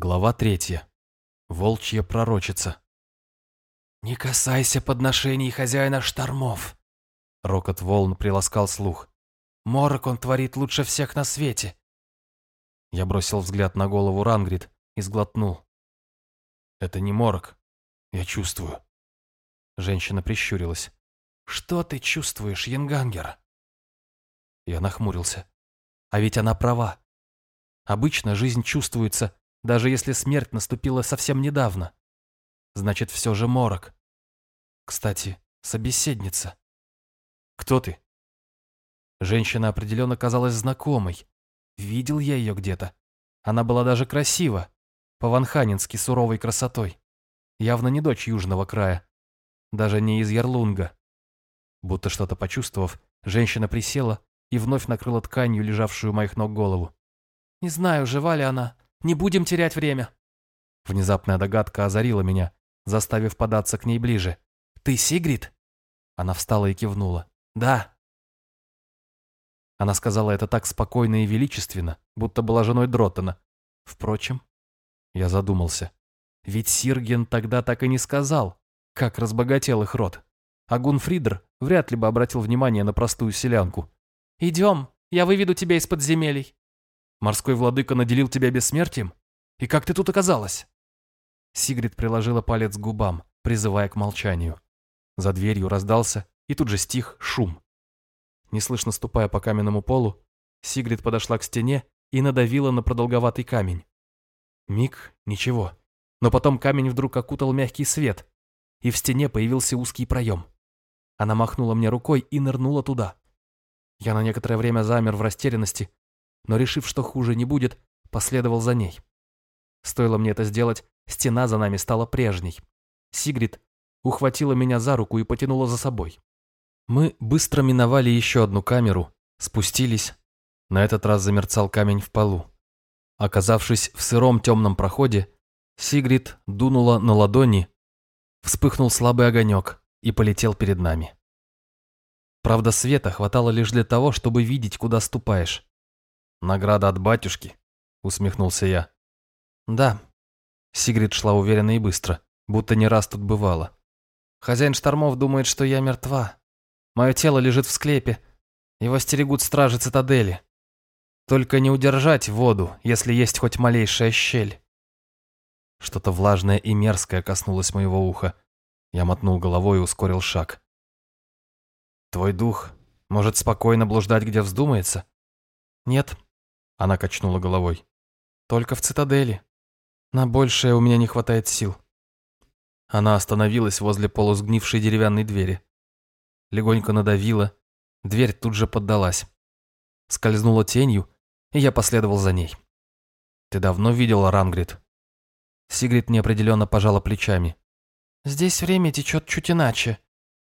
Глава третья. Волчья пророчица. «Не касайся подношений хозяина штормов!» Рокот волн приласкал слух. «Морок он творит лучше всех на свете!» Я бросил взгляд на голову Рангрид и сглотнул. «Это не морок. Я чувствую». Женщина прищурилась. «Что ты чувствуешь, Янгангер?» Я нахмурился. А ведь она права. Обычно жизнь чувствуется даже если смерть наступила совсем недавно. Значит, все же морок. Кстати, собеседница. Кто ты? Женщина определенно казалась знакомой. Видел я ее где-то. Она была даже красива, по-ванханински суровой красотой. Явно не дочь южного края. Даже не из Ярлунга. Будто что-то почувствовав, женщина присела и вновь накрыла тканью лежавшую у моих ног голову. «Не знаю, жива ли она, не будем терять время». Внезапная догадка озарила меня, заставив податься к ней ближе. «Ты Сигрид?» Она встала и кивнула. «Да». Она сказала это так спокойно и величественно, будто была женой Дроттона. Впрочем, я задумался. Ведь Сирген тогда так и не сказал, как разбогател их род. А Гунфридер вряд ли бы обратил внимание на простую селянку. «Идем, я выведу тебя из подземелий». Морской владыка наделил тебя бессмертием? И как ты тут оказалась?» Сигрид приложила палец к губам, призывая к молчанию. За дверью раздался и тут же стих шум. Неслышно ступая по каменному полу, Сигрид подошла к стене и надавила на продолговатый камень. Миг — ничего. Но потом камень вдруг окутал мягкий свет, и в стене появился узкий проем. Она махнула мне рукой и нырнула туда. Я на некоторое время замер в растерянности, но, решив, что хуже не будет, последовал за ней. Стоило мне это сделать, стена за нами стала прежней. Сигрид ухватила меня за руку и потянула за собой. Мы быстро миновали еще одну камеру, спустились. На этот раз замерцал камень в полу. Оказавшись в сыром темном проходе, Сигрид дунула на ладони, вспыхнул слабый огонек и полетел перед нами. Правда, света хватало лишь для того, чтобы видеть, куда ступаешь. «Награда от батюшки?» — усмехнулся я. «Да». Сигрид шла уверенно и быстро, будто не раз тут бывала. «Хозяин штормов думает, что я мертва. Мое тело лежит в склепе. Его стерегут стражи цитадели. Только не удержать воду, если есть хоть малейшая щель». Что-то влажное и мерзкое коснулось моего уха. Я мотнул головой и ускорил шаг. «Твой дух может спокойно блуждать, где вздумается?» «Нет, она качнула головой. «Только в цитадели. На большее у меня не хватает сил». Она остановилась возле полусгнившей деревянной двери. Легонько надавила, дверь тут же поддалась. Скользнула тенью, и я последовал за ней. «Ты давно видела Рангрид?» Сигрид неопределенно пожала плечами. «Здесь время течет чуть иначе.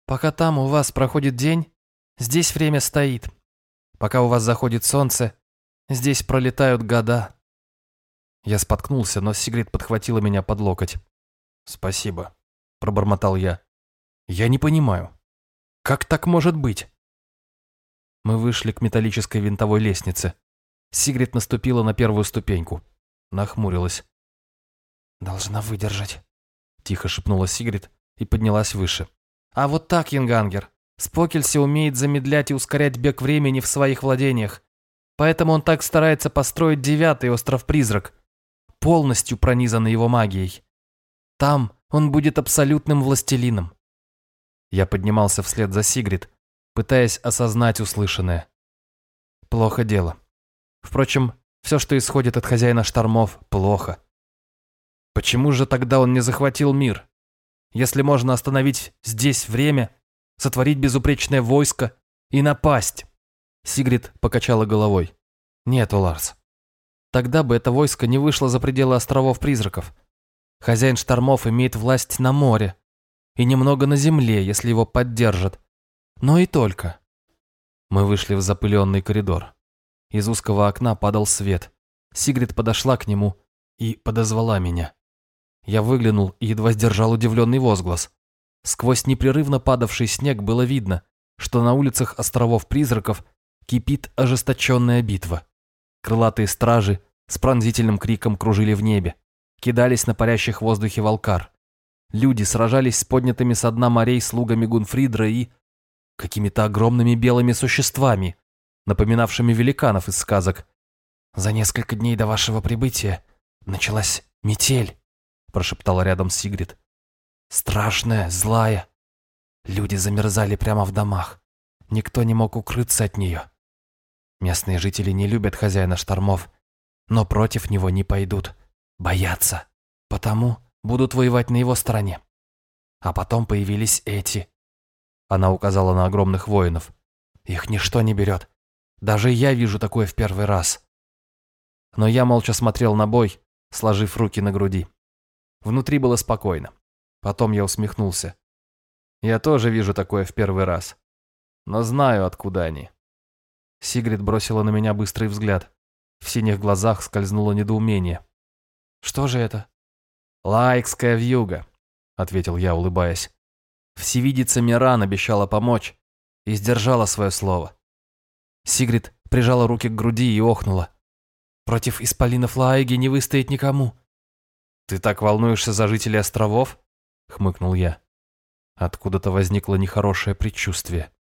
Пока там у вас проходит день, здесь время стоит. Пока у вас заходит солнце, Здесь пролетают года. Я споткнулся, но Сигрид подхватила меня под локоть. «Спасибо», — пробормотал я. «Я не понимаю. Как так может быть?» Мы вышли к металлической винтовой лестнице. Сигрид наступила на первую ступеньку. Нахмурилась. «Должна выдержать», — тихо шепнула Сигрид и поднялась выше. «А вот так, Янгангер. Спокельси умеет замедлять и ускорять бег времени в своих владениях. Поэтому он так старается построить девятый остров-призрак, полностью пронизанный его магией. Там он будет абсолютным властелином. Я поднимался вслед за Сигрид, пытаясь осознать услышанное. Плохо дело. Впрочем, все, что исходит от хозяина штормов, плохо. Почему же тогда он не захватил мир? Если можно остановить здесь время, сотворить безупречное войско и напасть. Сигрид покачала головой. «Нет, Ларс. Тогда бы это войско не вышло за пределы островов призраков. Хозяин штормов имеет власть на море и немного на земле, если его поддержат. Но и только». Мы вышли в запыленный коридор. Из узкого окна падал свет. Сигрид подошла к нему и подозвала меня. Я выглянул и едва сдержал удивленный возглас. Сквозь непрерывно падавший снег было видно, что на улицах островов призраков кипит ожесточенная битва. Крылатые стражи с пронзительным криком кружили в небе, кидались на парящих в воздухе волкар. Люди сражались с поднятыми со дна морей слугами Гунфридра и... какими-то огромными белыми существами, напоминавшими великанов из сказок. «За несколько дней до вашего прибытия началась метель», прошептала рядом Сигрид. «Страшная, злая. Люди замерзали прямо в домах. Никто не мог укрыться от нее. Местные жители не любят хозяина штормов, но против него не пойдут. Боятся. Потому будут воевать на его стороне. А потом появились эти. Она указала на огромных воинов. Их ничто не берет. Даже я вижу такое в первый раз. Но я молча смотрел на бой, сложив руки на груди. Внутри было спокойно. Потом я усмехнулся. Я тоже вижу такое в первый раз. Но знаю, откуда они. Сигрид бросила на меня быстрый взгляд. В синих глазах скользнуло недоумение. «Что же это?» «Лайкская вьюга», — ответил я, улыбаясь. Всевидица Миран обещала помочь и сдержала свое слово. Сигрид прижала руки к груди и охнула. «Против исполинов Лаэги не выстоять никому». «Ты так волнуешься за жителей островов?» — хмыкнул я. Откуда-то возникло нехорошее предчувствие.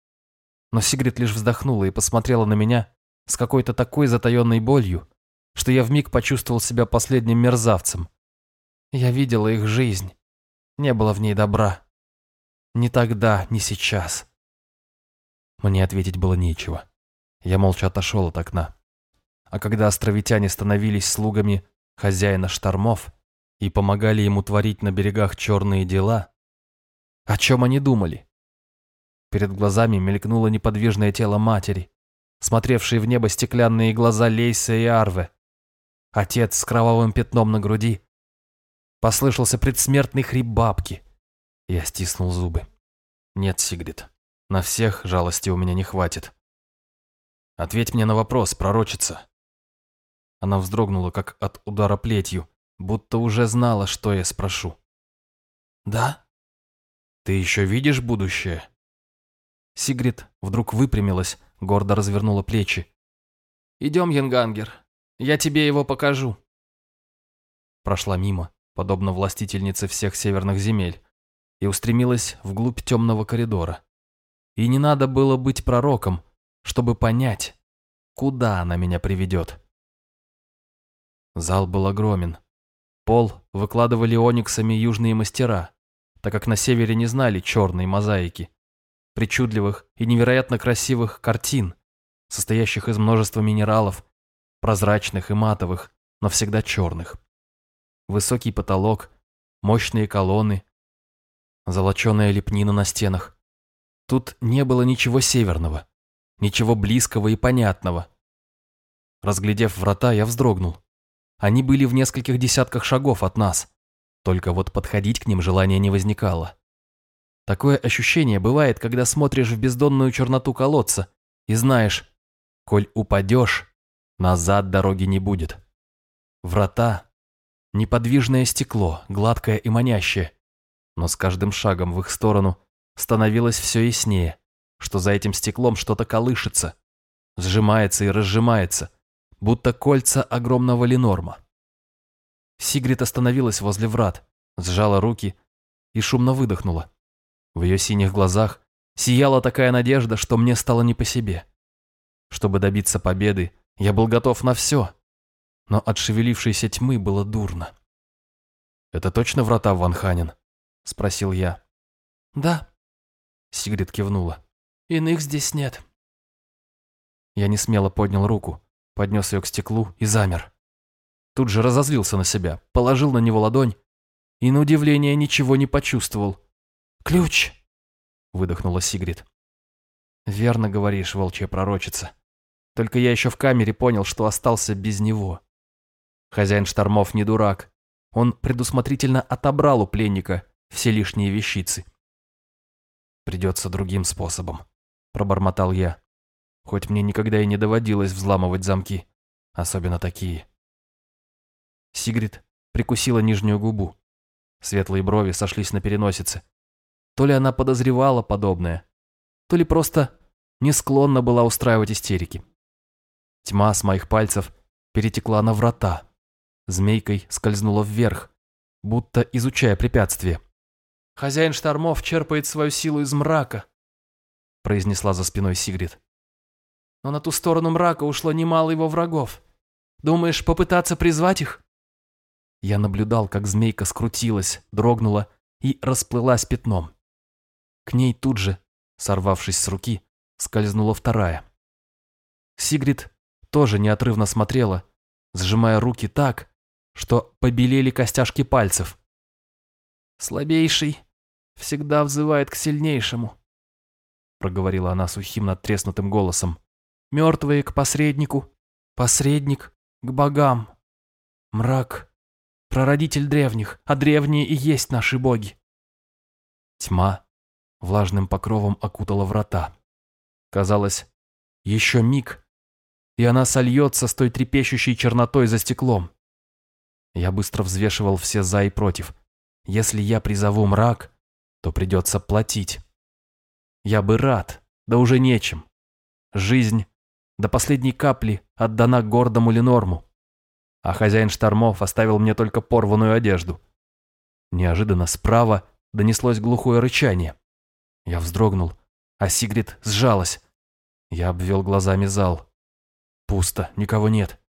Но Сигрид лишь вздохнула и посмотрела на меня с какой-то такой затаенной болью, что я вмиг почувствовал себя последним мерзавцем. Я видела их жизнь. Не было в ней добра. Ни тогда, ни сейчас. Мне ответить было нечего. Я молча отошел от окна. А когда островитяне становились слугами хозяина штормов и помогали ему творить на берегах черные дела, о чем они думали? Перед глазами мелькнуло неподвижное тело матери, смотревшие в небо стеклянные глаза Лейса и Арве. Отец с кровавым пятном на груди. Послышался предсмертный хрип бабки. Я стиснул зубы. Нет, Сигрид, на всех жалости у меня не хватит. Ответь мне на вопрос, пророчица. Она вздрогнула, как от удара плетью, будто уже знала, что я спрошу. «Да?» «Ты еще видишь будущее?» Сигрид вдруг выпрямилась, гордо развернула плечи. «Идем, Янгангер, я тебе его покажу». Прошла мимо, подобно властительнице всех северных земель, и устремилась вглубь темного коридора. И не надо было быть пророком, чтобы понять, куда она меня приведет. Зал был огромен. Пол выкладывали ониксами южные мастера, так как на севере не знали черной мозаики причудливых и невероятно красивых картин, состоящих из множества минералов, прозрачных и матовых, но всегда черных. Высокий потолок, мощные колонны, золоченая лепнина на стенах. Тут не было ничего северного, ничего близкого и понятного. Разглядев врата, я вздрогнул. Они были в нескольких десятках шагов от нас, только вот подходить к ним желания не возникало. Такое ощущение бывает, когда смотришь в бездонную черноту колодца и знаешь, коль упадешь, назад дороги не будет. Врата – неподвижное стекло, гладкое и манящее, но с каждым шагом в их сторону становилось все яснее, что за этим стеклом что-то колышется, сжимается и разжимается, будто кольца огромного ленорма. Сигрид остановилась возле врат, сжала руки и шумно выдохнула. В ее синих глазах сияла такая надежда, что мне стало не по себе. Чтобы добиться победы, я был готов на все, но от шевелившейся тьмы было дурно. «Это точно врата в Ванханин?» – спросил я. «Да», – Сигрид кивнула. «Иных здесь нет». Я не смело поднял руку, поднес ее к стеклу и замер. Тут же разозлился на себя, положил на него ладонь и, на удивление, ничего не почувствовал. «Ключ!» — выдохнула Сигрид. «Верно говоришь, волчья пророчица. Только я еще в камере понял, что остался без него. Хозяин штормов не дурак. Он предусмотрительно отобрал у пленника все лишние вещицы. «Придется другим способом», — пробормотал я. Хоть мне никогда и не доводилось взламывать замки, особенно такие. Сигрид прикусила нижнюю губу. Светлые брови сошлись на переносице. То ли она подозревала подобное, то ли просто не склонна была устраивать истерики. Тьма с моих пальцев перетекла на врата, змейкой скользнула вверх, будто изучая препятствие. «Хозяин штормов черпает свою силу из мрака», произнесла за спиной Сигрид. «Но на ту сторону мрака ушло немало его врагов. Думаешь, попытаться призвать их?» Я наблюдал, как змейка скрутилась, дрогнула и расплылась пятном. К ней тут же, сорвавшись с руки, скользнула вторая. Сигрид тоже неотрывно смотрела, сжимая руки так, что побелели костяшки пальцев. «Слабейший всегда взывает к сильнейшему», проговорила она сухим надтреснутым голосом. «Мертвые к посреднику, посредник к богам. Мрак, прародитель древних, а древние и есть наши боги». Тьма влажным покровом окутала врата. Казалось, еще миг, и она сольется с той трепещущей чернотой за стеклом. Я быстро взвешивал все «за» и «против». Если я призову мрак, то придется платить. Я бы рад, да уже нечем. Жизнь до последней капли отдана гордому Ленорму, а хозяин штормов оставил мне только порванную одежду. Неожиданно справа донеслось глухое рычание. Я вздрогнул, а Сигрид сжалась. Я обвел глазами зал. Пусто, никого нет.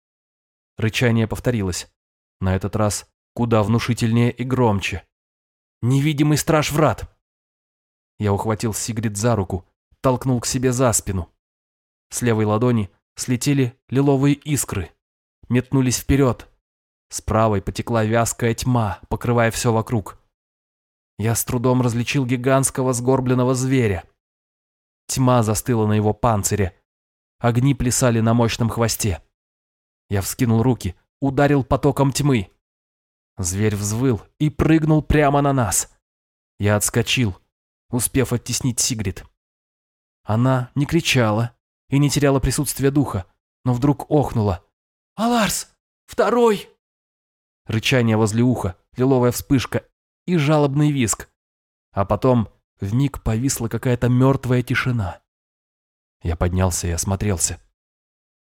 Рычание повторилось. На этот раз куда внушительнее и громче. «Невидимый страж врат!» Я ухватил Сигрид за руку, толкнул к себе за спину. С левой ладони слетели лиловые искры, метнулись вперед. С правой потекла вязкая тьма, покрывая все вокруг. Я с трудом различил гигантского сгорбленного зверя. Тьма застыла на его панцире. Огни плясали на мощном хвосте. Я вскинул руки, ударил потоком тьмы. Зверь взвыл и прыгнул прямо на нас. Я отскочил, успев оттеснить Сигрид. Она не кричала и не теряла присутствия духа, но вдруг охнула. «Аларс! Второй!» Рычание возле уха, лиловая вспышка и жалобный виск. А потом вмиг повисла какая-то мертвая тишина. Я поднялся и осмотрелся.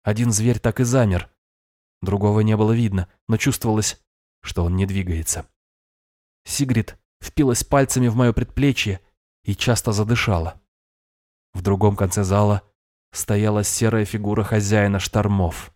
Один зверь так и замер, Другого не было видно, но чувствовалось, что он не двигается. Сигрид впилась пальцами в мое предплечье и часто задышала. В другом конце зала стояла серая фигура хозяина штормов.